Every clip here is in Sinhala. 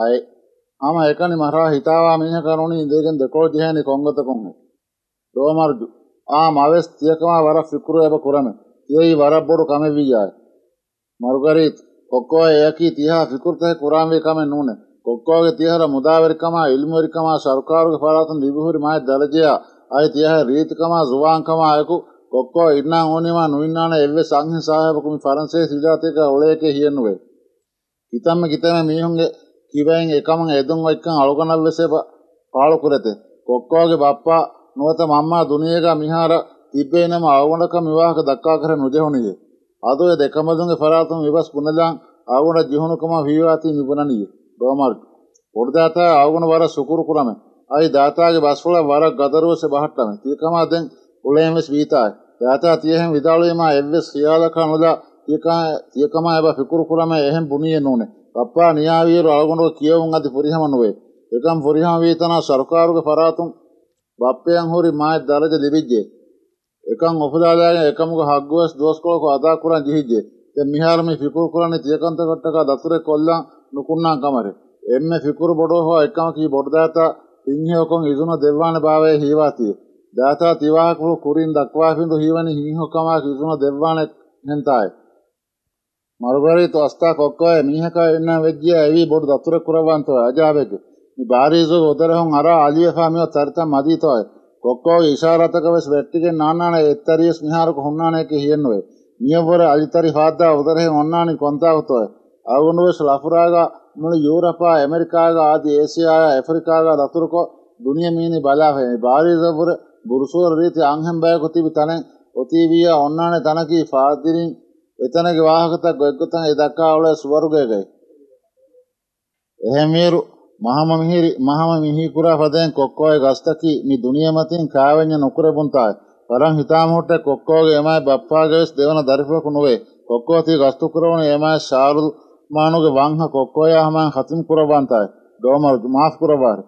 hay ama ekani mara hitawa miha kanuni indegen dekol jehani kongata konge domarju a maves tiyakama wara fikuru eba kurame tiyai wara bodu kame vijay margarit kokko eyaki tiha fikurta kurame kame nune kokkoge tihara mudaverikama ilmuverikama sarkaruge faratun libuhuri mai darajeya ay tiha riitikama zuwankama ayku kokko innan onima nuinnana evve sanhi sahebakumi faranse sidateka oleke hiyennuwe කිවයින් එකම එදුම් එක්කන් අලුගනල් ලෙස පාලු කරත. කොක්කෝගේ බප්පා නුවත මම්මා දුනියක මිහාර තිබ්බේ නම අවුණක විවාහක දක්වා කර නුදෙහුණිය. අද ඔය දෙකමදුන්ගේ පරාතුම විවස් පුනලං අවුණ ජිහුණුකම වීවාති නිපුණනිය. රෝමර්ග්. පොඩ්දාතා අවුණ වර සුකුරු කුරම. අයි දාතාගේ බස්වල වර ගදරුවස බහට්ටම. තියකමා දැන් උලේමස් වීතායි. දාතා තියහෙන් විදාලුවේම එල්වස් ක්‍රියාලක නොදා තියකමා එබ ෆිකුරු කුරම එහෙන් බුණිය නෝනේ. ಕಪ್ಪಾ ನಿಯಾವೀರು ಅಳಗೊಂಡು ಕಿಯವುಂ ಅತಿ ಪುರಿಹಮನುವೆ එකම් ෆොරිහා වේතනා සරකාරුගේ පරාතුන් බප්පයන් හොරි මාය දරජ දෙවිජ්ජේ එකම් ඔපදාදාගෙන එකමුගේ හග්ගවස් දොස්කොලක අදා කුරන් ජිහිජ්ජේ දැන් මිහාර මේ ෆිකුර් කුරන්නේ තියකන්ත කොට්ටක දතුරේ කොල්ලන් නුකුන්නා කමරේ එම්මෙ ෆිකුර් බඩෝ හෝ එකම කී බොඩදාතා ඉන්හියකොන් ඉදුන දෙවවාන භාවයේ හීවාතිය දාතා තිවාහ කුරින් දක්වා පිඳු හීවනි හිංහකමා කිදුන දෙවවාන හෙන්තායි ತೋ ಅಸ್ತಾ ಕೊಕ್ಕೋಯ ಮೀಹಕ ಎನ್ನ ವೆಜ್ಜಿಯ ಎವಿ ಬೋಡು ದತ್ತುರ ಕುರವಾಂತೋ ಅಜಾಬೆಗೆ ಬಾರೀಸು ಉದರಹಂ ಅರ ಅಲಿಯಫಾಮಿಯ ತರ್ತ ಮದೀತೋಯ್ ಕೊಕ್ಕೋಗೆ ಇಶಾರತಕ ವೆಸ್ ವೆಟ್ಟಿಗೆ ನಾನಾಣ ಎತ್ತರಿಯಸ್ ಮಿಹಾರಕ ಹುಣ್ಣಾಣೆಕೆ ಹಿಯನ್ನುವೆ ಮಿಯವರ ಅಲಿತರಿ ಫಾದ್ದ ಉದರಹೆ ಒಣ್ಣಾಣಿ ಕೊಂತಾಗುತ್ತೋಯ್ ಅವುಗೊಂಡು ವೆಸ್ ಲಫುರಾಗ ಮುಳು ಯೂರಪ ಅಮೆರಿಕಾಗ ಆದಿ ಏಸಿಯಾಯ ಆಫ್ರಿಕಾಗ ದತ್ತುರುಕೋ ದುನಿಯ ಮೀನಿ ಬಲಾಫೆ ಬಾರೀಸಬುರ ಬುರುಸೂರ ರೀತಿ ಅಂಹೆಂ ಬಯಕು ತಿಬಿ ತನೆ ಒತಿವಿಯ ಒಣ್ಣಾಣೆ ತನಕಿ ಫಾದಿರಿನ್ එතනගේ වාහකතක් ගොයක්ගොතන් එදක්කාවල ස්වර්ගයකයි. එහෙමේරු මහම මිහිරි මහම මිහිකුරා පදයෙන් කොක්කෝය ගස්තකි මි දුනිය මතින් කාවෙන්්‍ය නොකර පුන්තායි. පරං හිතාමෝට කොක්කෝගේ එමයි බප්පාගවෙස් දෙවන දරිපලකු නොවේ කොක්කෝති ගස්තු කරවන එමයි ශාරුල් මානුගේ වංහ කොක්කෝයා හමන් හතිම් කුරබන්තයි. ඩෝමර මාස් කුරබාර.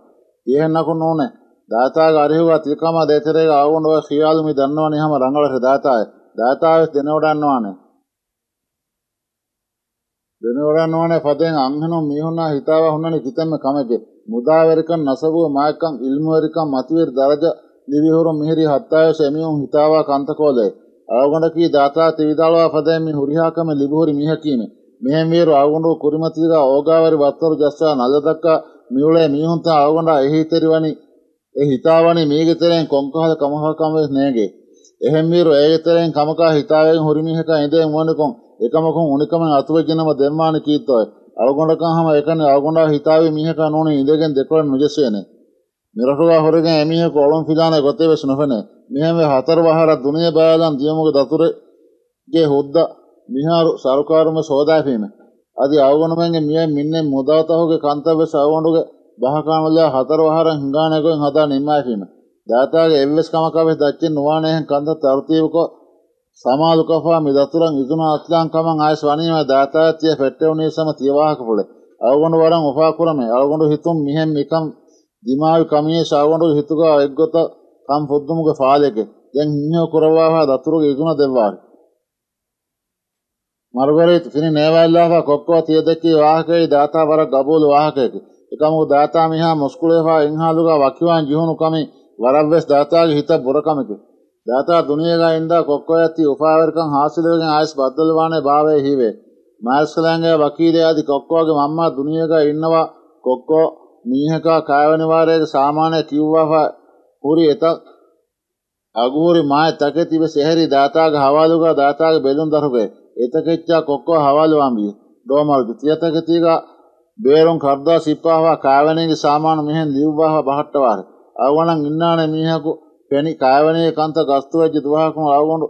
ඒහෙන්නකු නෝනේ දාතාග අරිහුවා තිකම දෙතරේ ආවුන් ඔය සියල්ම දන්නවනේ හැම රංගලට දාතාය දාතාවෙස් දෙනවඩන්නවානේ දෙනවරන් ඕනේ පදෙන් අංහනෝ මිහුණා හිතාව හුන්නනි කිතෙම කමෙබේ මුදාවරිකන් නසබුව මායකන් ඉල්මුවරිකන් මතිවර දරජ ලිවිහුරු මිහිරි හත්තාය සෙමියුන් හිතාව කන්තකෝලේ. අවගොඩ කී දාතා තිවිදාලවා පදෙන් මි හුරිහාකම ලිබුහුරි මිහකීමේ. මෙහෙන් වීරු අවගොඩ කුරිමතිලා ඕගාවරි වත්තරු ජස්සා නලදක්කා මියුලේ මිහුන්ත අවගොඩ එහිතරිවනි ඒ හිතාවනි මේගෙතරෙන් කොංකහල කමහකම නේගේ. එහෙන් වීරු ඒගෙතරෙන් කමකා හිතාවෙන් හුරිමිහක ඉඳෙන් වොනකොන් එකමකුන් උනිකම අතුවජනම දෙම්මාන කීතෝය අවගොඬකන් හම එකනේ අවගොඬ හිතාවේ මිහක නෝනේ ඉඳගෙන දෙකොළ නුජසේනේ මිරටුගා හොරගෙන් එමිහක ඔලොම් ෆිලානේ ගොතේ වෙස් නොෆනේ මෙහෙම හතර වහර දුනිය බයලන් දියමුග දතුරේ ගේ හොද්දා මිහාරු සරුකාරුම සෝදාපීම අදි අවගොනමෙන්ගේ මිය මින්නේ මුදාතහුගේ කන්තබ්බ සවොඬුගේ බහකාමලා හතර වහරන් හිඟානගෙන් හදා නිම්මාපීම දාතාගේ එල්ලස් කමකවෙ දච්චින් නුවානේහන් කන්ත තර්තිවක සමාදු කපා මේ දතුරන් ඉදුණ අත්ලාන් කමන් ආයස් වනීම දාතාත්‍ය පෙට්ටවුනේ සම තියවාහක පුළ. අවගොඩු වරන් ඔපා කරමේ. අවගොඩු හිතුම් මිහෙම් එකම් දිමාවි කමියේ ශාවගොඩු හිතුකා එක්ගොත කම් පුද්දුමුග ෆාලෙක. දැන් හිංහෝ කරවාහා දතුරුග ඉදුණ දෙවවාරි. මර්ගරේත් සිනි නේවල්ලාහා කොක්කෝ තියදකී වාහකේ දාතා වර ගබූල වාහකයකි එකමු දාතා මිහා මුස්කුලේහා ඉංහාලුගා වකිවාන් ජිහුණු කමි වරබ්වෙස් දාතාගේ හිත බොරකමකි ದಾತಾ ದುನಿಯೆಗಾಯಿಂದ ಕೊಕ್ಕೊಯತ್ತಿ ಉಫಾವೆರ್ಕಂ ಹಾಸಿಲುವೆಗೆ ಆಯಸ್ ಬದ್ದಲ್ವಾಣೆ ಭಾವೆ ಹೀವೆ ಮಾಯಸ್ಕದಂಗೆ ವಕೀಲೆಯಾದಿ ಕೊಕ್ಕೋಗೆ ಮಮ್ಮ ದುನಿಯೆಗ ಇನ್ನವ ಕೊಕ್ಕೋ ಮೀಹಕ ಕಾಯವನಿವಾರೆಗೆ ಸಾಮಾನ್ಯ ಕಿವ್ವಫ ಹುರಿ ಎತ ಅಗೂರಿ ಮಾಯ ತಕೆತಿವೆ ಸೆಹರಿ ದಾತಾಗ ಹವಾಲುಗ ದಾತಾಗ ಬೆಲುನ್ ದರುಗೆ ಎತಕೆಚ್ಚ ಕೊಕ್ಕೋ ಹವಾಲುವಾಂಬಿ ಡೋಮಲ್ಗೆ ತಿಯತಕೆತಿಗ ಬೇರುಂ ಕರ್ದಾ ಸಿಪ್ಪಾಹ ಕಾಯವನಿಗೆ ಸಾಮಾನು ಮಿಹೆನ್ ಲಿವ್ವಾಹ ಬಹಟ್ಟವಾರೆ ಅವಣಂ ಇನ್ನಾಣೆ ಮೀಹಕು පැණි කායවනයේ කන්ත ගස්තුවජ්ජ දුවහකුම රවගොඩු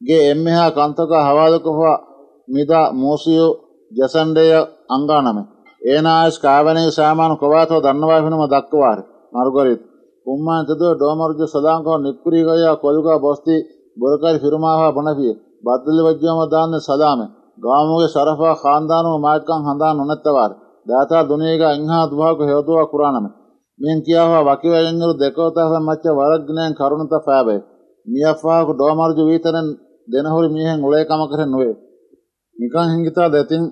ගේ එම්මෙහා කන්තක හවාදකොහවා මිදා මෝසියෝ ජසන්ඩය අංගානමේ. ඒනාස් කාවනේ සාමාන කොවාතව දන්නවා වෙනම දක්වාර. මරුගරිත්. උම්මාන් තද ඩෝමර්ජ සදාංකව නික්පුරීගය කොදුකා බොස්ති බොරකාරි ෆිරුමාවා බණපිය බද්දල වජ්‍යම දාන්න සදාමේ. ගාමුගේ සරෆා ખાનදානෝ මාර්ගං හඳා නොනැත්තවාර. දාතා දුනේගා ඉන්හා දුහාක හේතුවා කුරානමේ. මියන් කියාවා වකිව එංගුරු දෙකෝතහ මච්ච වරග්නයන් කරුණත ෆෑබේ මියෆාහකු ඩෝමර්ජු වීතනෙන් දෙනහුරි මියහෙන් උලේ කම කරෙන් නොවේ. නිකන් හිංගිතා දෙතින්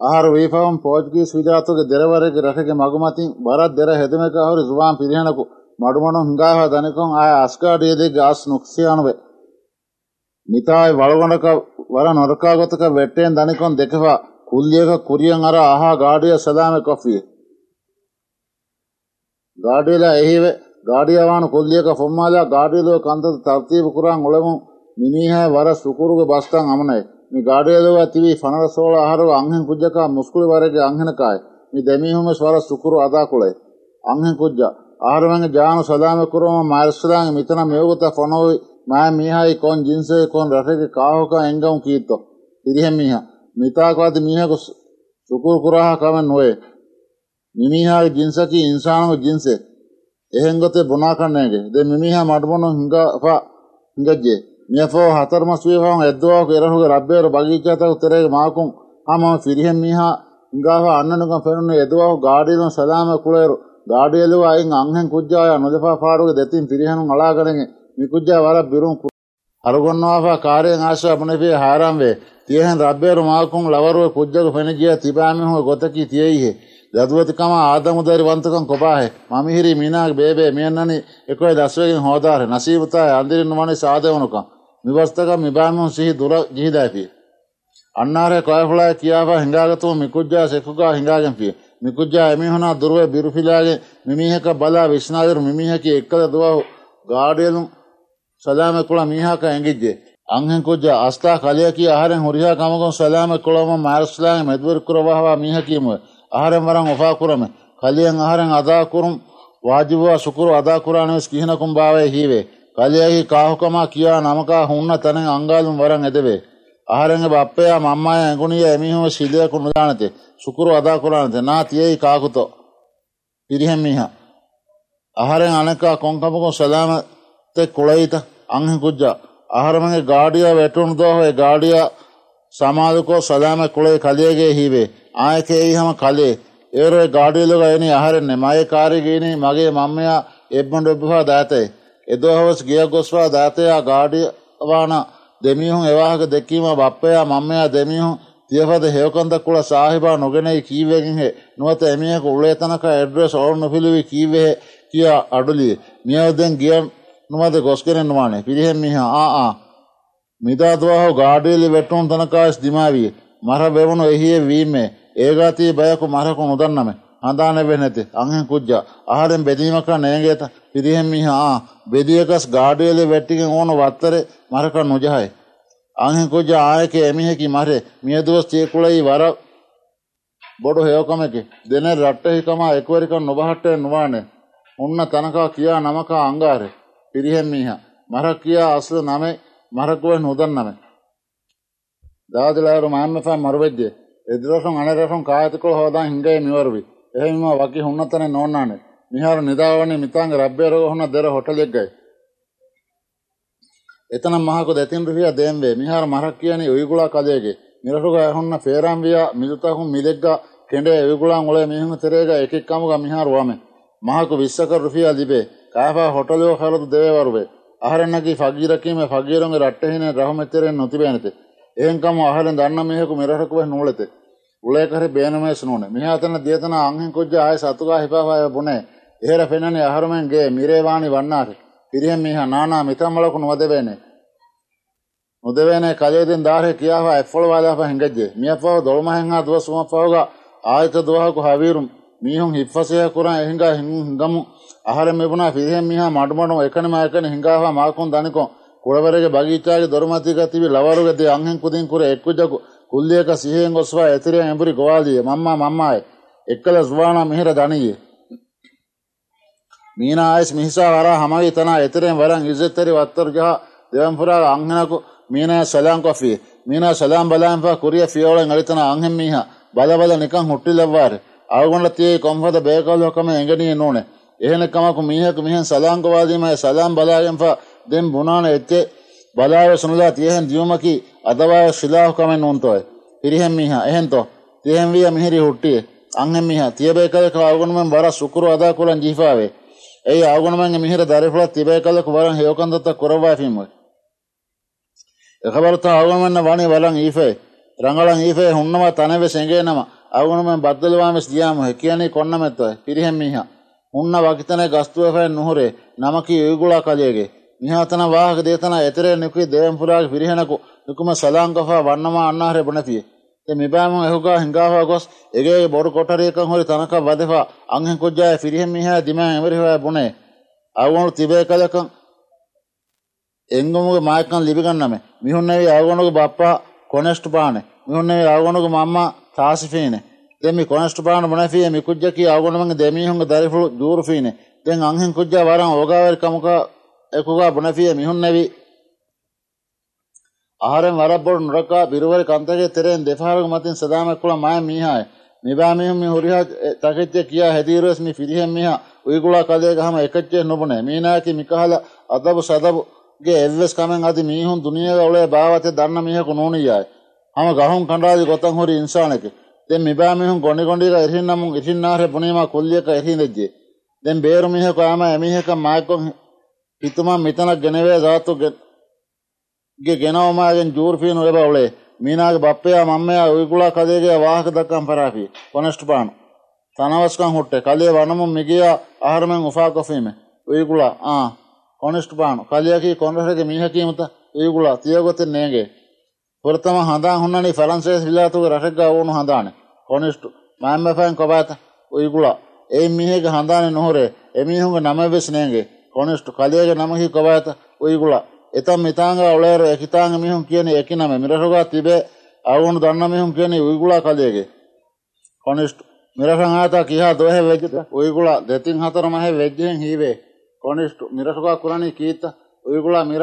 ආහාර වේපාවන් පෝර්තුගීස් විජාතෝගේ දෙරවරේගේ රකගේ මගු මතින් වරක් දෙර හෙදමක හොරි සුවාන් පිරිහෙනකු මඩුමනු හුඟාවා දනකොන් ආය අස්කාඩියේ දෙ ගාස් නුක්සියානුවේ මිතායි වලගොඩක වර නොරකාගතක වෙට්ටෙන් දනකොන් දෙකවා කුල්ලියක කුරියන් අර ආහා ගාඩිය සදාමේ කොෆියේ. ಗಾಡಿಯಲ ಎಹಿವೆ ಗಾಡಿಯವಾನು ಕುಲ್ಯಕ ಫೊಮ್ಮಾಲ ಗಾಡಿಯಲು ಕಂತದ ತರ್ತೀಬು ಕುರಾನ್ ಉಳಮು ಮಿಮೀಹ ವರ ಸುಕುರುಗೆ ಬಸ್ತಂ ಅಮನೈ ಮಿ ಗಾಡಿಯಲುವ ತಿವಿ ಫನರ ಸೋಳ ಆಹಾರವ ಅಂಹೆನ್ ಕುಜ್ಜಕ ಮುಸ್ಕುಳಿ ವರೆಗೆ ಅಂಹೆನಕಾಯ್ ಮಿ ದೆಮೀಹುಮೆ ಸ್ವರ ಸುಕುರು ಅದಾ ಕುಳೆ ಅಂಹೆನ್ ಕುಜ್ಜ ಆಹಾರವಂಗೆ ಜಾನು ಸಲಾಮೆ ಕುರುಮ ಮಾಯಸ್ಲಾಂಗೆ ಮಿತನ ಮೇವುತ ಫೊನೋವಿ ಮಾಯ ಮೀಹಾಯಿ ಕೋನ್ ಜಿನ್ಸೆ ಕೋನ್ ರಫೆಗೆ ಕಾಹುಕ ಎಂಗಂ ಕೀತ್ತೋ ಹಿರಿಹೆ ಮೀಹ ಮಿತಾಕವಾದಿ ಮೀಹಕು ಸುಕುರು ಕುರಾಹ ಕಮೆನ್ ನೋಯೆ මිමිහාගේ ජින්සකි ඉන්සානගේ ජින්සේ. එහෙන් ගොතේ බොනා කන්නේගේ. දෙ මිමිහා මඩමොන හිඟා හිඟජ්ජේ? මියෆෝ හතර මස් වේවන් එද්දවා කෙරහුගේ රබ්බේර බගීචාත උතරේ මාකුම්. ආම ෆිරිහෙන් මිහා හිඟාවා අන්නනකම් ෆෙනුනේ එද්දවා ගාඩියන සලාම කුලේරු. ගාඩියලුව අයින් අංහෙන් කුජ්ජාය නොදපා පාඩුගේ දෙතින් ෆිරිහෙනුන් අලාගණගේ මිකුජ්ජා වර බිරුම් අරුගොන්නවාෆා කාර්යයෙන් ආශා අපනපේ හාරම් වේ. තියහෙන් රබ්බේරු මාකුම් ලවරුව කුජ්ජක ෆෙනජියා තිබාමි හො ගොතකි තියයිහේ දදුවතිකම ආදමුදරි වන්තකම් කොපාහෙ මමිහිරි මීනාගේ බේබේ මියන්නනි එකොයි දස්වයකින් හෝදාර. නසීබතා අන්දිරින් වනේ සාදවනුකම් මිවස්තකම් මිබානුන් සිහි දුර ගිහිදාපිය අන්නාරේ කොයහුලා කියාවා හිඟාගතුම මිකුජ්ජා සෙකුගා හිඟාගෙන් පිය. මිකුජ්ජා එමිහුණා දුරවේ බිරුෆිලාගේ මිමීහක බලා විශ්නාදර මිමීහක එක්කල දුව ගාඩියලුම් සලාම කුලා මීහාක ඇඟිජ්ජේ. අංහෙන් කුජ්ජා අස්ථා කලිය කිය ආහාරෙන් හොරිහා කමකොන් සලාම කුලම මාර්ස්ලාගේ මෙදවර කුරවහවා මීහ කියමුවේ aharen waran ofa kurame kaliyan aharen ada kurum wajibuwa shukuru ada kuranavis kihinakum bave hive kaliyahi kahukama kiya namaka hunna tanen angalum waran edeve aharen bappaya mammaya enguniya emihume shiliyaku nudanate shukuru ada kuranate na tiyehi kakuto pirihen miha aharen aneka konkamukon salamate kulayita anhe kujja aharamange gaadiya vetunu dohoe gaadiya සමාධකෝ සදාන කුලේ කලියගේ හිවේ. ආයක එයි හම කලේ ඒරේ ගාඩියලුග එනි අහරෙන්නේ. මගේ කාරිගීනී මගේ මම්මයා එබ්මට එබ්බහා දාතේ. එදෝහවස් ගිය ගොස්වා දාතයා ගාඩිවාන දෙමිහුන් එවාහක දෙකීම බප්පයා මම්මයා දෙමිහුන් තියපද හෙවකන්ද කුල සාහිබා නොගෙනයි කීවගෙන්හෙ. නුවත එමියක උලේ තනක එඩ්‍රස් ඔවුන් නොපිළිවි කීවේ කියා අඩුලිය. මියවදෙන් ගිය නුමද ගොස්කරෙන්වානේ පිරිහෙන් මිහ ආ. මිදාදවහ ගාඩිලි වෙටුන් තනකාස් දිමාවිය. මර බෙවුණු එහිය වීමේ ඒගාතිී බයකු මරකු නුදන්නම. හඳානෙවෙ නැති. අංහෙන් කුජ්ජා. ආහාරෙන් බෙදීමක නේගේත පිරිහෙන් මිහා. බෙදියකස් ගාඩියලි වෙට්ටිගෙන් ඕන වත්තරේ මරක නොජහයි. අංහෙන් කුජ්ජා ආයක එමිහෙකි මරේ. මියදුවස් තියකුලයි වර බොඩු හයෝකමකි දෙන රට්ටහිකම එක්වරික නොබහට්ටය නුවානේ. උන්න තනකා කියා නමකා අංගාරේ. පිරිහෙන් මිහා. මරක් කියා අස්ල නමේ மறக்கவே නොදන්නම. දාදලාවර මාන්නසා මරුවෙද්දේ එදිරසුන් අනරසුන් කායතිකෝ හෝදා හිංගේ මිවරුවි. එහෙම වකි හුන්නතන නොන්නානේ. මිහාර නිදාවනේ මිතාංග රබ්බේරෝ හොන දෙර හොටලෙක්ගයි. එතන මහකු දෙතින් රුපියා දෙම්වේ මිහාර මරක් කියන්නේ උයිගුලා කදේගේ. මිරසුග හොන්න ෆේරම් වියා මිදුතහු මිදෙක්ගා කෙඬේ උයිගුලාන් ඔලේ මිහුන තෙරේගා එකෙක් කමුගා මිහාර වමේ. මහකු 20ක රුපියා දිබේ. කාෆා හොටලෝ හරදු දෙවේ වරුවේ. අහරන්නගේ ෆගීරකීම ෆගීරුන්ගේ රට්ටහින රහමෙතරෙන් නොතිබේනත. එහෙන්කම අහරෙන් දන්න මේහෙකු මෙරහකුව නූලත උලේකර බේනමේස් නූන. මෙහා තන දියතන අංහෙන් කොජ්ජ ආය සතුගා හිපාවාය බුනේ. එහෙර පෙනනේ අහරමෙන් ගේ මිරේවාණි වන්නාර. ඉරියන් මෙහා නානා මිතම්මලකු නොදෙබේනේ නොදෙබේනේ කජේදෙන් දාරේ කියාවා එෆොල් වාදාපා හංගජ්ජේ. මියපව දොල්මහෙන් ආ දවසුම පවගා ආයත දවහකු හවීරුම්. මීහුන් හිප්පසය කුරා එහෙන්ගා හිංගමු ಅಹರೆ ಮಿಬುನಾ ಫಿದೆಹಂ ಮಿಹಾ ಮಡುಮಡು ಎಕಣಮ ಎಕಣ ಹಿಂಗಾವಾ ಮಾಕುನ್ ದನಿಕೊಂ ಕುಳವರೆಗೆ ಬಗೀಚಾಗೆ ದೊರಮತಿಗ ತಿವಿ ಲವರುಗೆ ದೆ ಅಂಹೆಂ ಕುದಿಂ ಕುರೆ ಎಕ್ಕುಜಗು ಕುಲ್ಲಿಯಕ ಸಿಹೆಂ ಗೊಸ್ವಾ ಎತಿರಿಯಂ ಎಂಬುರಿ ಗೋವಾದಿಯ ಮಮ್ಮ ಮಮ್ಮಾಯ್ ಎಕ್ಕಲ ಜುವಾನಾ ಮಿಹಿರ ದನಿಯೆ ಮೀನಾ ಆಯಸ್ ಮಿಹಿಸಾ ವರ ಹಮಗಿ ತನಾ ಎತಿರಿಯಂ ವರಂ ಇಜ್ಜೆತ್ತರಿ ವತ್ತರ್ಗೆ ದೇವಂಪುರ ಅಂಹೆನಕು ಮೀನಾ ಸಲಾಂ ಕೊಫಿ ಮೀನಾ ಸಲಾಂ ಬಲಾಂಫ ಕುರಿಯ ಫಿಯೋಳಂ ಅಳಿತನ ಅಂಹೆಂ ಮಿಹಾ ಬಲ ಬಲ ನಿಕಂ ಹುಟ್ಟಿಲವ್ವಾರೆ ಅಳಗೊಂಡ ತಿಯೇ ಕೊಂಫದ ಬೇಕಲ್ ಹೊಕಮೆ ಎಂಗನಿಯೆ ನೋಣೆ එහෙනකමಕು මීහක මිහන් සලාංගවාදීමයි සලාම් බලාගෙන්පා දෙම් බුණාන එච්චේ බලාව සුනුලා තියහෙන් දියුමකි අදවාය ශිලාහ කමෙන් උන්තොයි. හිරිහෙන් මීහ එහෙන්තෝ. තියහෙන් විය මිහිරි හුට්ටියේ. අංහෙන් මීහ තියබේකලක ආගුණමෙන් වර සුකුරු අදා කුලන් ජීෆාවේ ඒ ආගුණමෙන් මිහිර දරිෆලා තියබේකලක වරන් හේකන්දත කරවා ෆිම්මයි එකබරත ආගුණමෙන් වණි වලන් ඊෆේ රංගලන් ඊෆේ හුන්නම තනවේ සෙඟේනම ආගුණමෙන් බද්දලවාමස් දියාම. කියන්නේ කොන්නමෙත්තොයි පිරිහෙන් මීහා. උන්න වකිතනේ ගස්තුව ෆැන් නුහුරේ නමකි යුගුලා කලයේගේ. මිහතන වාහක දේතන එතරේ නුකේ දේම්පුරාගේ පිරිහෙනකු නුකුම සලාංගෆා වන්නමා අන්නහරේ බණතියේ තෙ මිබෑම එහුගා හිඟාවා ගොස් එගේ බොරු කොටරියකන් හොරි තනක වදෙපා අංහෙන් කුජ්ජාය ෆිරිහෙන් මිහා දිමෑන් එමරි හොය බොනේ. අවුණු තිබේ කලකන් එංගමුගේ මායකන් ලිබිගන්නම මිහුන් නැවි අවුණුගේ බප්පා කොනෙස්ට් බානේ. මිහුන් නැවි අවුණුගේ මම්මා තාසිෆීනේ. demi konstbaan munafiye mi kujja ki agonamang demi hunga darifulu jurufine den anhen kujja waran ogawer kamuka ekuga munafiye mi hunnevi aharen warabor nuraka biruwar kantage teren defaharu matin sadama kula may mihay mibaa mihun mi huriha eh, taketya kiya hedirues mi firihen miha. Uigula kade gahama ekatye nubune. Miinaaki mikahala adabu sadabu ge evves kamen adi mihun duniyaga ule baawate danna miheku nuuniyai hama gahun kandaadi gotan huri insaaneke. ದೆನ್ ಮಿಬಾ ಮಿಹುಂ ಗೊಂಡಿ ಗೊಂಡಿರ ಇರಿನ್ ನಮುಂ ಇರಿನ್ ನಾಹರೆ ಪುನೀಮಾ ಕುಲ್ಯಕ ಇರಿನ್ ದೆಜ್ಜೆ ದೆನ್ ಬೇರು ಮಿಹಕ ಆಮ ಎಮಿಹಕ ಮಾಯಕೊಂ ಹಿತುಮಾ ಮಿತನ ಗೆನೆವೆ ದಾತು ಗೆ ಗೆನವಮಾಗೆನ್ ಜೂರ್ಫೀನು ಎಬ ಅವಳೆ ಮೀನಾಗೆ ಬಪ್ಪೆಯ ಮಮ್ಮೆಯ ಉಯ್ಗುಳ ಕದೆಗೆ ವಾಹಕ ದಕ್ಕಂ ಪರಾಫಿ ಕೊನೆಷ್ಟು ಬಾನು ತನವಸ್ಕಂ ಹುಟ್ಟೆ ಕಲಿಯ ವನಮು ಮಿಗಿಯ ಆಹಾರಮೆಂ ಉಫಾ ಕೊಫೀಮೆ ಉಯ್ಗುಳ ಆ ಕೊನೆಷ್ಟು ಬಾನು ಕಲಿಯಕಿ ಕೊಂಡರಗೆ ಮೀಹಕಿ ಮುತ ಉಯ್ಗುಳ ತಿಯಗೊತ್ತೆ ನೇಗೆ ಹೊರತಮ ಹಂದಾ ಹುಣ್ಣನಿ ಫಲಂಸೇಸ್ ವಿಲಾತುಗೆ ರಟಗ್ಗ ಅವನು ಹಂದಾನೆ කොනිෂ්ට මෑම්මපෑන් කොබාත උයිගුලා ඒ මිනිහක හඳානෙ නොහොරේ එමිහුන්ගේ නම වෙස් නේගේ කොනිෂ්ට කලියගේ නමහි කොබාත උයිගුලා එතම් මිතාංග ඔලේර එකිතාංග මිහුන් කියන එක නම මිරසුගා තිබේ අවුණු දන්න මිහුන් කියන උයිගුලා කලියගේ කොනිෂ්ට මිරසං ආතා කියා දොහෙ වෙජ්ජත උයිගුලා දෙතින් හතර මහේ වෙජ්ජෙන් හීවේ කොනිෂ්ට මිරසුගා කුරණී කීත උයිගුලා මිර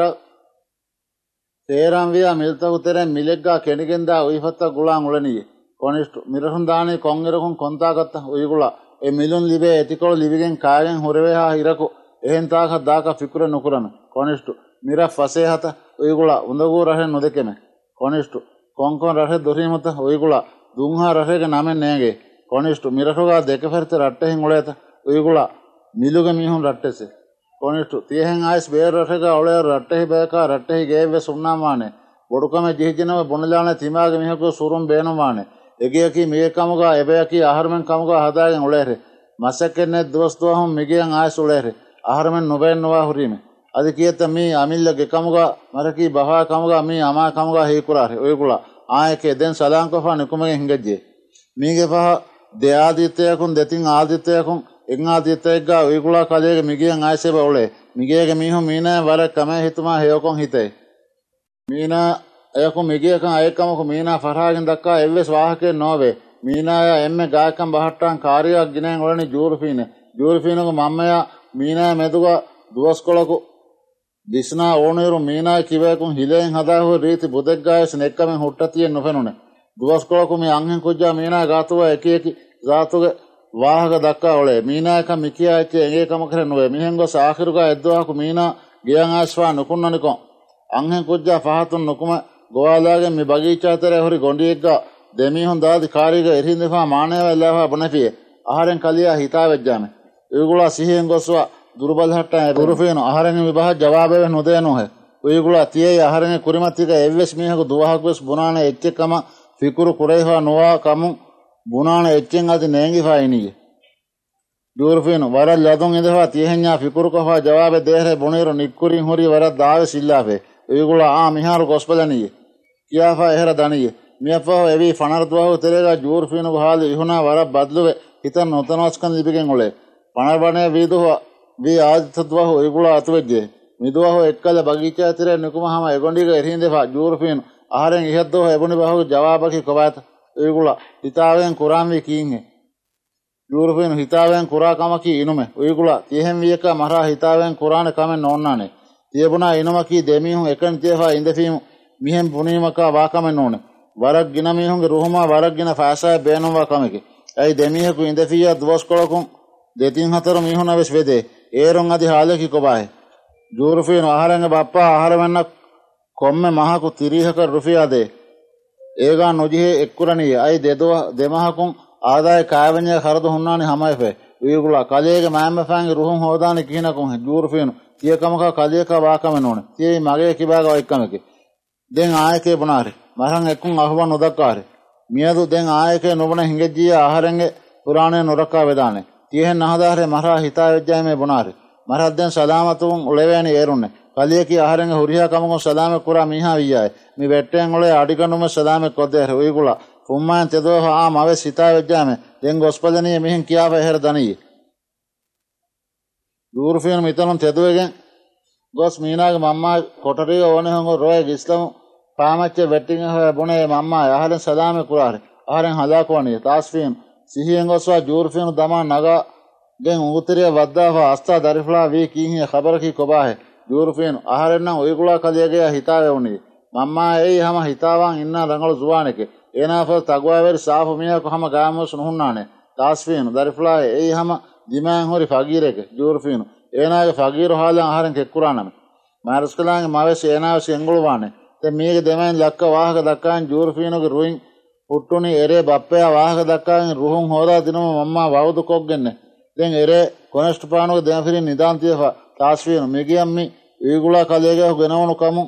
තේරම් වියා මිල්තහු තෙරෙන් මිලෙක්ගා කෙනගෙන්දා උයිපත්ත ගුලාන් උලනී কনিষ্ঠ මිරසුන්දානේ කොන් එරකුන් කොන්තාගත්ත ඔයගුලා ඒ මිලුන් ලිබේ ඇතිකොළ ලිබිගෙන් කායෙන් හොරවේ හා හිරකු එහෙන් තාක දාක ෆිකුර නොකරන කොනිෂ්ඨ මිර ෆසේ හත ඔයගුලා උඳගෝ රහේ නොදකෙම. කොනිෂ්ඨ කොන් කොන් රහේ දොරීමත ඔයගුලා දුන්හා රහේක නමෙන් නෑගේ. කොනිෂ්ඨ මිරසුගා දෙක ෆර්ත රට්ටෙන් උලේත ඔයගුලා මිලුග මිහුන් රට්ටෙසේ. කොනිෂ්ඨ තියෙන් ආයස් බේර රහේක ඔලේ රට්ටෙහි බෑකා රට්ටෙහි ගේවේ සුන්නාමානේ. බොඩුකම ජීජනව බොනලානේ තිමාගේ මිහකෝ සූරුම් බේනමානේ ಎಗಿಯಕಿ ಮಿಯಕಮುಗ ಎಬೆಯಕಿ ಆಹಾರಮೆನ್ ಕಮುಗ ಹದಾಗೆನ್ ಉಳೇರೆ ಮಸಕ್ಕೆನ್ನೆ ದೋಸ್ತುವಹಂ ಮಿಗಿಯಂ ಆಯ್ಸ್ ಉಳೇರೆ ಆಹಾರಮೆನ್ ನುಬೇನ್ ನುವಾ ಹುರಿಮೆ ಅದು ಕಿಯತ್ತ ಮೀ ಅಮಿಲ್ಲಗೆ ಕಮುಗ ಮರಕಿ ಬಹಾ ಕಮುಗ ಮೀ ಅಮಾ ಕಮುಗ ಹೀಕುರಾರೆ ಒಯ್ಗುಳ ಆಯಕೆ ದೆನ್ ಸಲಾಂಕೊಫಾ ನಿಕುಮಗೆ ಹಿಂಗಜ್ಜೆ ಮೀಗೆ ಫಹ ದೆ ಆದಿತ್ಯಕುನ್ ದೆತಿನ್ ಆದಿತ್ಯಕುನ್ ಎಂಗಾದಿತ್ತೆಗ್ಗ ಉಯಿಗುಳ ಕಲೆಗೆ ಮಿಗಿಯಂ ಆಯ್ಸೆ ಬವಳೆ ಮಿಗಿಯಗೆ ಮೀಹು ಮೀನ ವರ ಕಮೆ ಹಿತುಮಾ ಹೇಯಕೊಂ ಹಿತೆ ಮೀನ ಎಯಕು එයකු මිගියකන් අයකමකු මීනා ෆරාගෙන් දක්වා එව්වෙස් වාහකයෙන් නොවේ. මීනායා එම්මෙ ගායකම් බහට්ටාන් කාරියක් ගිනෙන් ඔලනි ජූරුෆීන. ජූරුෆීනකු මම්මයා මීනා මෙදුග දුවස්කොලකු දිස්නා ඕනේරු මීනා කිවයකුන් හිලයෙන් හදාහුව රීති බුදෙක්ගායස නෙක්කමෙන් හුට්ටතියෙන් නොපෙනුනේ. දුවස්කොලකු මේ අංහෙන් කුජ්ජා මීනා ගාතුව එකයකි ජාතුග වාහක දක්වා ඔලේ. මීනායක මිකියා එච්චේ එගේකම කර නොවේ. මිහෙන් ගොස් ආහිරුගා එද්දවාහකු මීනා ගියන් ආශ්වා නොකුන්නනිකොන්. අංහෙන් කුජ්ජා පහතුන් නොකුම ಗೋವಾಲಾಗೆ ಮಿ ಬಗೀಚಾತರೆ ಹೊರಿ ಗೊಂಡಿಯೆಗ್ಗ ದೆಮೀಹುನ್ ದಾದಿ ಕಾರಿಗ ಎರಿಂದೆಫಾ ಮಾನೇವ ಎಲ್ಲಾಫಾ ಬುನಫಿಯೆ ಆಹಾರೆನ್ ಕಲಿಯಾ ಹಿತಾವೆಜ್ಜಾಮೆ ಇವುಗುಳ ಸಿಹಿಯನ್ ಗೊಸ್ವ ದುರ್ಬಲ್ ಹಟ್ಟ ದುರುಫೇನು ಆಹಾರೆನ್ ವಿಬಹ ಜವಾಬೆವೆ ನುದೇನು ಹೆ ಇವುಗುಳ ತಿಯೇ ಆಹಾರೆನ್ ಕುರಿಮತ್ತಿಗ ಎವ್ವೆಸ್ ಮೀಹಕು ದುವಾಹಕ್ವೆಸ್ ಬುನಾನೆ ಎಚ್ಚೆಕಮ ಫಿಕುರು ಕುರೈಹಾ ನುವಾ ಕಮು ಬುನಾಣ ಎಚ್ಚೆಂ ಅದಿ ನೇಂಗಿ ಫಾಯಿನಿಗೆ ದೂರ್ಫೀನು ವರ ಲದುಂ ಇಂದಫಾ ತಿಹೆನ್ಯಾ ಫಿಕುರುಕಫಾ ಜವಾಬೆ ದೇಹರೆ ಬುಣೀರು ನಿಕ್ಕುರಿಂ ಹುರಿ ವರ ದಾವೆ ಸಿಲ್ಲಾಫೆ ಇವುಗುಳ ಆ ಮಿಹಾರು ಗೊಸ್ಪಲನಿಗೆ යාފަ އެހަރ ދަނިޔެ މިއަފަހު އެވީ ފަނަރދުވަހު ތެރޭގައި ޖޫރުފީނުގެ ހާލި އިހުނާ ވަރަށް ބަދްލުވެ ހިތަށް ނުތަނަވަސްކަން ލިބިގެން އުޅޭ ފަނަރވަނޭ ވީދުހު ވީ އާޖިތަދުވަހު އިގުޅާ އަތުވެއްޖެ މިދުވަހު އެއްކަލެ ބަގީޗާ ތިރޭ ނިކުމަހަމަ އެގޮނޑީގެ އެރީންދެފަ ޖޫރުފީނު އަހަރެން އިހައްދުވަހު އެބުނި ބަހުގެ ޖަވާބަކީ ކޮބައިތަ އުއިގުޅަ ހިތާވެން ކުރާންވީ ކީއްހެ ޖޫރުފީނު ހިތާވެން ކުރާކަމަކީ އިނުމެ އުއިގުޅަ ތިހެން ވިޔަކަ މަރާ ހިތާވެން ކުރާނެ ކަމެއް ނޯންނާނެ ތިޔެބުނާ އިނުމަކީ ދެމީހުން އެކަން ތިޔެފައި އިނދެފީމު මිහෙන් පුනීමකා වාකමෙන් ඕන. වරක් ගෙන මිහුන්ගේ රුහමා වරක් ගෙන ෆාසාය බේනවා කමකි. ඇයි දෙමියකු ඉඳෆියා දුවස් කොලකුන් දෙතින් හතර මිහුන වෙස් වෙදේ? ඒරොන් අධි හාලකි කොබායි. ජූරුෆීන ආහාරංග බප්පා ආහාර වෙන්නක් කොම්මෙ මහකු තිරීහක රුෆියාදේ ඒගා නොජිහේ එක්කුරණී අයි දෙදව දෙමහකුන් ආදාය කාවණ්‍ය කරද හුන්නානි හමයිපේ? වීගුල කලේග මෑම්මසාන්ගේ රුහුන් හෝදානි කිනකුන් ජූරුෆීන තියකමක කලේක වාකමෙන් ඕන. තියේ මගේ කිබාගා එක්කමකේ. දැන් ආයකේ පුනාරි මරං එක්කුන් අහුව නොදක්කාරි. මියදු දැන් ආයකේ නොබන හිඟජීය ආහරෙන්ගේ පුරාණය නොරක්කා වෙදානේ. තියහෙන් අහදාරේ මරා හිතා වෙජ්ජාමේ පුනාරි මරත් දැන් සදාමතුන් උලෙවැනි ඒරුන්නේ. කලියකි ආහරෙන් හුරියා කමක සදාමෙ කුරා මිහා වියයි. මි වෙට්ටෙන් උලේ අඩිකනුම සදාමෙ කොද්දේ රුයිගුලා උම්මාන් තෙදෝ ආ මවෙ සිතා වෙජ්ජාමේ දැන් ගොස්පදනිය මෙහෙන් කියාව එහෙර දනී දූර්ෆියන් මිතනම් තෙදුවගෙන් ගොස් මීනාගේ මම්මා කොටරිය ඕනේ හංගෝ රෝය ඉස්ලාම් පාමච්ච වැටින බොනේ මම්මා යහලෙන් සලාම කුරාරි ආරෙන් හදා කොණිය තාස්ෆීම් සිහියෙන් ඔස්වා ජූර්ෆීම් දමා නගා. ගෙන් උගුතරිය වද්දාවා අස්තා දරිෆලා වී කීහිය ખબරකි කොබාහේ. ජූර්ෆීම් ආරෙන් නම් ඔයගුලා කලියගේ හිතාවේ උනේ මම්මා එයි හැම හිතාවන් ඉන්න රංගල සුවානෙකේ. ඒනාෆස් තගවාවර සාෆ මියා කොහම ගාමස් නුහුන්නානේ තාස්ෆීන් දරිෆලා එයි හැම දිමෑන් හොරි ෆගීරෙක. ජූර්ෆීන් ඒනාගේ ෆගීර හාලන් ආහාරෙන් කෙක්කුරානම මාරස්කලාගේ මාවස් ඒනාවස් එංගුලවානේ දැන් මේක දෙමෙන් ලක්ක වාහක දක්කාන් ජෝර්ෆිනෝගේ රුයින් උට්ටුනේ එරේ බප්පයා වාහක දක්කාන් රුහුන් හොරා දිනම මම්මා වවුදු කොග්ගෙන්නේ දැන් එරේ කොනස්ට්පානෝගේ දෙමෆිරින් නිදාන්තියවා තාස්වීන මෙගියම්මි ඒගුලා කලේගේ ගෙනවණු කමු.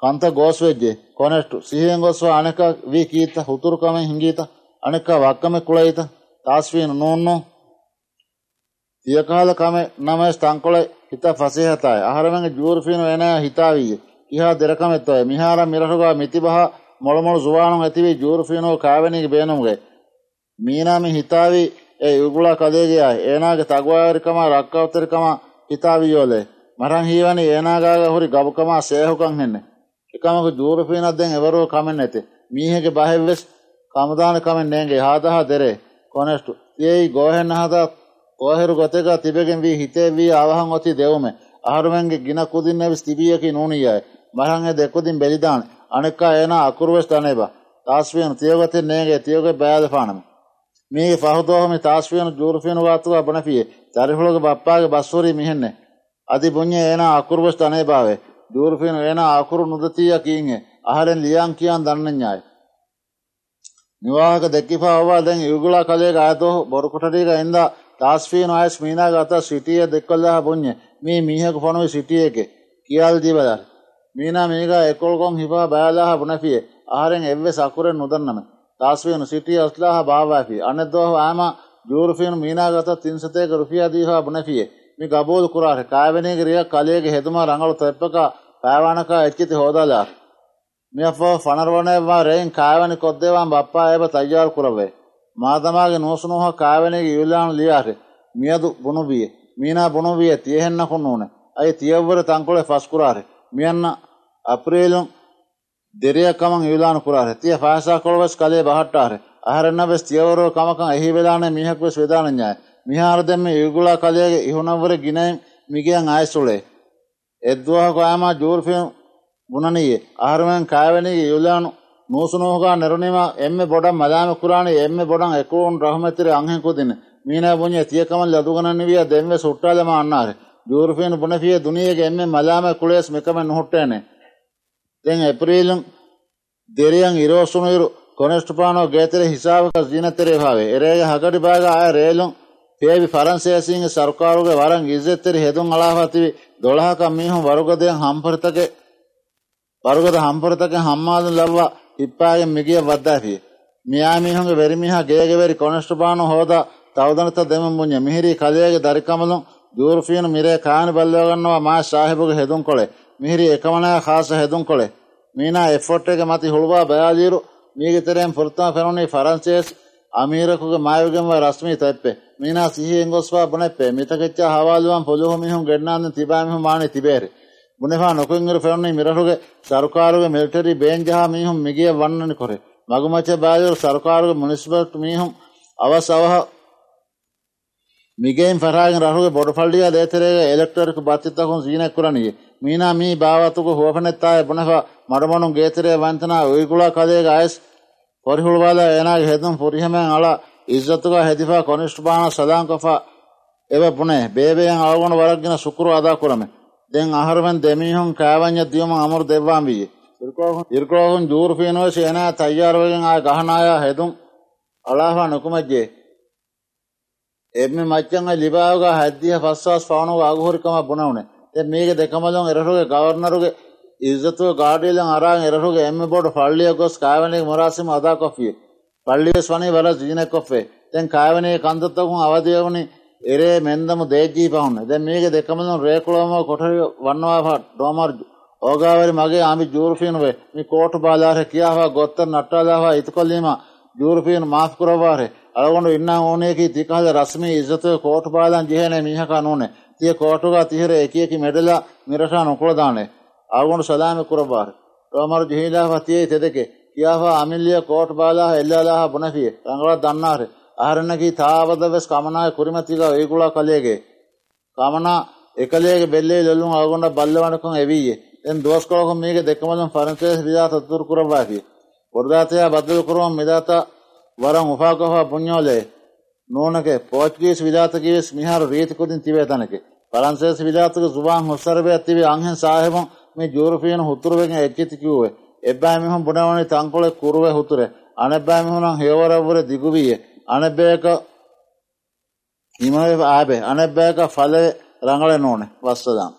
කන්ත ගෝස් වෙජ්ජේ. කොනස්ට් සිහියෙන් ගොස්ව අනක වී කීත හුතුරු කමෙන් හිඟීත අනක වක්කම කුලයිත. තාස්වීන නෝන්නෝ. තියකාල කම නම ස්තංකොල හිත ෆසේහතයි අහරනගේ ජූර්ෆින වෙන හිතාවියේ. ಇಹಾ ದೆರಕಮೆತ್ತೋಯ ಮಿಹಾರ ಮಿರಹುಗ ಮಿತಿಬಹ ಮೊಳಮೊಳು ಜುವಾಣು ಅತಿವಿ ಜೂರುಫೀನೋ ಕಾವೆನಿಗೆ ಬೇನುಮ್ಗೆ ಮೀನಾಮಿ ಹಿತಾವಿ ಎ ಯುಗುಳ ಕದೇಗೆ ಏನಾಗೆ ತಗವಾರಿಕಮ ರಕ್ಕವತರಿಕಮ ಹಿತಾವಿಯೋಲೆ ಮರಂ ಹೀವನಿ ಏನಾಗಾಗ ಹುರಿ ಗಬಕಮ ಸೇಹುಕಂ ಹೆನ್ನೆ එකමක ජූරපීනක් දැන් එවරෝ කමෙන් නැති මීහෙගේ බහෙව්වෙස් කමදාන කමෙන් නේගේ හාදහ දෙරේ කොනෙස්ටු යේයි ගෝහෙන් හදා කොහෙරු ගතක තිබෙගෙන් වී හිතේ වී ආවහන් ඔති දෙවුමේ අහරුමෙන්ගේ ගින කුදින් නැවිස් තිබියකි නූනියයි මරං එ දෙකුදින් බෙලිදාන අනෙක්කා එන අකුරුවෙස් තනේබා තාස්වියන තියගතින් නේගේ තියගේ බෑදපානම මේ ෆහදෝහම තාස්වියන ජූරුෆියන වාතුවා බනපියේ තරිහුලගේ බප්පාගේ බස්සෝරි මිහෙන්නේ. අදි බුඤ්ඤේ එන අකුරුවෙස් තනේබාවේ ජූරුෆියන එන අකුරු නුදතිය කීන්නේ අහරෙන් ලියන් කියන් දන්න ඥායි නිවාහක දෙක්කිපාවා දැන් යුගුලා කලේ ගායතෝ බොරුකොටටීක එන්ද තාස්වීන අයස් මීනා ගත සිටිය දෙක්කොල්ලා පුුණ්්‍ය මේ මීහක පොනුව සිටිය එක කියල් දීබදර මීනා මේගා එකොල්කොන් හිපා බෑලාහ පුනැෆිය ආරෙන් එව්වෙ සකුරෙන් නුදන්නම. තාස්වයනු සිටිය අස්ලාහ භාවාෆී අනෙද්දෝහ ආම ජූරෆියනු මීනාගත තින්සතයක රුපියා දීහා පුනැෆිය මි ගබෝධ කුරාහ කායවනයක රිය කලයගේ හෙතුමා රඟලු තෙප්පකා පෑවානකා එච්චිති හෝදලා. මියෆෝ ෆනර්වනයවා රෙයින් කායවනි කොද්දේවාන් බප්පා එබ තයිජාල් කුරවේ. මාතමාගේ නෝසුනුහ කායවනයගේ ඉවිලාන ලියාරෙ. මියදු බුණුබිය. මීනා බුණුබිය තියහෙන්න කුන්නුනේ අයි තියව්වර තංකොලේ ෆස්කුරාරෙ මියන්න ಅಪ್ರೇಲು ದೆರಿಯ ಕಮಂ ಇಲಾನು ಕುರಾರೆ ತಿಯ ಫಾಸಾ ಕೊಳವಸ್ ಕಲೆ ಬಹಟ್ಟಾರೆ ಆಹರನ್ನ ಬೆಸ್ ತಿಯವರೋ ಕಮಕಂ ಎಹಿ ವೆಲಾನೆ ಮಿಹಕ್ ಬೆಸ್ ವೆದಾನ ನ್ಯಾಯ ಮಿಹಾರ ದೆಮ್ಮೆ ಇಗುಳಾ ಕಲೆಗೆ ಇಹುನವರೆ ಗಿನೆ ಮಿಗಿಯಂ ಆಯಸುಳೆ ಎದ್ದುವ ಕಾಮ ಜೂರ್ಫೆ ಬುನನಿಯೆ ಆಹರಮೆನ್ ಕಾವೆನಿಗೆ ಇಲಾನು ನೂಸುನೂಹಗ ನೆರುನಿಮ ಎಮ್ಮೆ ಬೊಡಂ ಮದಾಮ ಕುರಾಣಿ ಎಮ್ಮೆ ಬೊಡಂ ಎಕೂನ್ ರಹಮತಿರೆ ಅಂಹೆನ್ ಕುದಿನೆ ಮೀನಾ ಬುಣ್ಯ ತಿಯಕಮಲ್ ಲದುಗನನ್ನಿವಿಯ ದೆಮ್ಮೆ ಸುಟ್ಟಾಲೆಮ ಅಣ್ಣಾರೆ ಜೂರ್ಫಿಯನ್ ಬುನಫಿಯ ದುನಿಯಗೆ ಎಮ್ಮೆ ಮಲಾಮ ಕುಳೇಸ್ ಮೆಕಮೆ ನುಹುಟ್ಟೇನೆ දැන් ඇප්‍රේලන් දෙරයන් ඉරෝසුනුරු කොනස්ටපානෝ ගේතර හිසාවක ජීනතර භාවේ. එරේග හකටි බාග ආය රේලුන් පේවි ෆරන්සේසින් සරකාරුගේ වරන් ඉස්සෙත්තර හෙදුන් අලාහතිවි 12ක මීහුන් වරුගදෙන් හම්පර්තක වරුගද හම්පර්තක හම්මාදුන් ලබ්වා ඉප්පාගෙන් මිගිය වද්දාපි මියා මීහුන්ගේ වෙරි මීහා ගේගේ වෙරි කොනස්ටපානෝ හොදා තවදනත දෙම මුඤ්ඤ. මිහිරි කලයේගේ දරිකමලුන් දූර්ෆියන මිරේ කාණ බල්ලව ගන්නවා මා සාහිබුගේ හෙදුන් කොලේ ಮಿಹಿರಿ ಎಕಮನ ಖಾಸ ಹೆದುಂ ಕೊಳೆ ಮೀನಾ ಎಫರ್ಟ್ಗೆ ಮತಿ ಹುಳುವಾ ಬಯಾಜೀರು ಮೀಗೆ ತೆರೆಂ ಫುರ್ತಾ ಫೆರೋನಿ ಫರಂಸೇಸ್ ಅಮೀರಕುಗೆ ಮಾಯುಗೆಂವ ರಸ್ಮಿ ತೆಪ್ಪೆ ಮೀನಾ ಸಿಹಿ ಎಂಗೊಸ್ವಾ ಬುನೆಪ್ಪೆ ಮಿತಕೆಚ್ಚ ಹವಾಲುವಂ ಪೊಲುಹು ಮಿಹುಂ ಗೆಡ್ನಾಂದ ತಿಬಾ ಮಿಹುಂ ಮಾಣಿ ತಿಬೇರಿ ಬುನೆಫಾ ನೊಕುಂಗಿರು ಫೆರೋನಿ ಮಿರಹುಗೆ ಸರ್ಕಾರುಗೆ ಮಿಲಿಟರಿ ಬೇಂಜಹಾ ಮಿಹುಂ ಮಿಗಿಯ ವಣ್ಣನಿ ಕೊರೆ ಮಗುಮಚೆ ಬಾಜರು ಸರ್ಕಾರುಗೆ ಮುನಿಸಿಪಲ್ ಮಿಹುಂ ಅವಸ್ މިގެއިން ފަރާގެން ރަހުގެ ބޮޑުފަޅ್ಳಿಯ ދޭތެރޭގެ އެލެކްޓްރިކް ބައްތިތަކުން ޒީނަ ކުރަނިޔެ މީނާ މީ ބާވަތުގެ ހުވަފަނެއްތާއެ ބުނެފަ މަޑުމަނުން ގޭތެރޭ ވަންތަނާ އުއިގުޅާ ކަލޭގެ އައިސް ފޮރިހުޅުވާލާ އޭނާގެ ހެދުން ފުރިހަމައިން އަޅާ އިއްޒަތުގައި ހެދިފައި ކޮނިއްޓުބާނަ ސަލާންކޮފަ އެވަ ބުނެ ބޭބޭއަށް އަޅުގަނޑު ވަރަށްގެނ ސުކުރު އަދާ ކުރަމެ ދެން އަހަރުމެން ދެމީހުން ކައިވަންޏަށް ދިޔުމަށް އަމުރު ދެއްވާން ވިއެ އިރުކޯހުން ޖޫރުފީނުވެސް އޭނާ ތައްޔާރުވެގެން އާ ގަހަނާޔާ ހެދުން އަޅާފައި ނުކުމައްޖޭ එම්ම මච්චන් අය ලිබාවක හැද්දිය පස්සස් පානුව අගහොරිකම බුණවනේ. දැන් මේක දෙකමලොන් එරහුගේ ගවර්නරුගේ ඉස්සතුව ගාඩියලන් අරන් එරහුගේ එම්ම බොඩ පල්ලිය ගොස් කාවනේ මොරාසිම අදා කොෆිය පල්ලියස් වනේ වල ජීන කොෆේ දැන් කාවනේ කන්දත්තකුන් අවදියවනේ එරේ මෙන්දම දෙජී පහුන්න දැන් මේක දෙකමලොන් රේකුලම කොටරි වන්නවා ඩෝමර් ඕගාවරි මගේ ආමි ජූරුෆියන වේ. මේ කෝටු බාලාර කියාවා ගොත්තර නට්ටාලාවා ඉතකොල්ලීම ජූරුෆියන මාස් කරවාරේ අලගොඩ ඉන්න ඕනයකි තිකහද රස්මී ඉසත කෝටු පාදන් ජිහනේ මිහක නූනේ. තිය කෝටුගා තිහර එකයකි මෙඩලා මිරසා නොකොළදානේ අලගොඩ සලාම කුරබාර. ටෝමරු ජිහිලා පතියේ තෙදකේ. කියාවා අමිල්ලිය කෝට් බාලා එල්ලාලා බොනකිය රංගලත් දන්නාර ආරණකී තාවදවස් කමනාය කුරිමතික ඒගුලා කලේගේ කමනා එකලේගේ බෙල්ලේ ලොලුන් අගොන්න බල්ලවණකන් එවීයේ. දැන් දොස් කලකම් මේක දෙකමලන් ෆරන්සේස් විදා තතුරු කරවාකි වර්දාතයා බදල් කරවම් මෙදාතා ವರಂ ಉಪಾಗಹ ಪುಣ್ಯೋಲೆ ನೂನಕೆ ಪೋರ್ಚುಗೀಸ್ ವಿಧಾತಕಿವೆ ಸ್ಮಿಹಾರ ರೀತಿ ಕುದಿನ ತಿವೆ ತನಕೆ ಫರಾನ್ಸೇಸ್ ವಿಧಾತಕ ಜುಬಾನ್ ಹುಸ್ಸರಬೆ ತಿವೆ ಅಂಹೆನ್ ಸಾಹೇಬಂ ಮಿ ಯೂರೋಪಿಯನ್ ಹುತ್ತುರುವೆಗೆ ಎಚ್ಚಿತಿ ಕಿವುವೆ ಎಬ್ಬಾಯ ಮಿಹುಂ ಬುಣವಣಿ ತಂಕೊಳೆ ಕುರುವೆ ಹುತ್ತುರೆ ಅಣೆಬ್ಬಾಯ ಮಿಹುನ ಹೇವರವರೆ ದಿಗುವಿಯೆ ಅಣೆಬ್ಬೇಕ ಹಿಮವೆ ಆಬೆ ಅಣೆಬ್ಬೇಕ ಫಲವೆ ರಂಗಳೆ ನೋಣೆ ವಸ್ತದಾಂ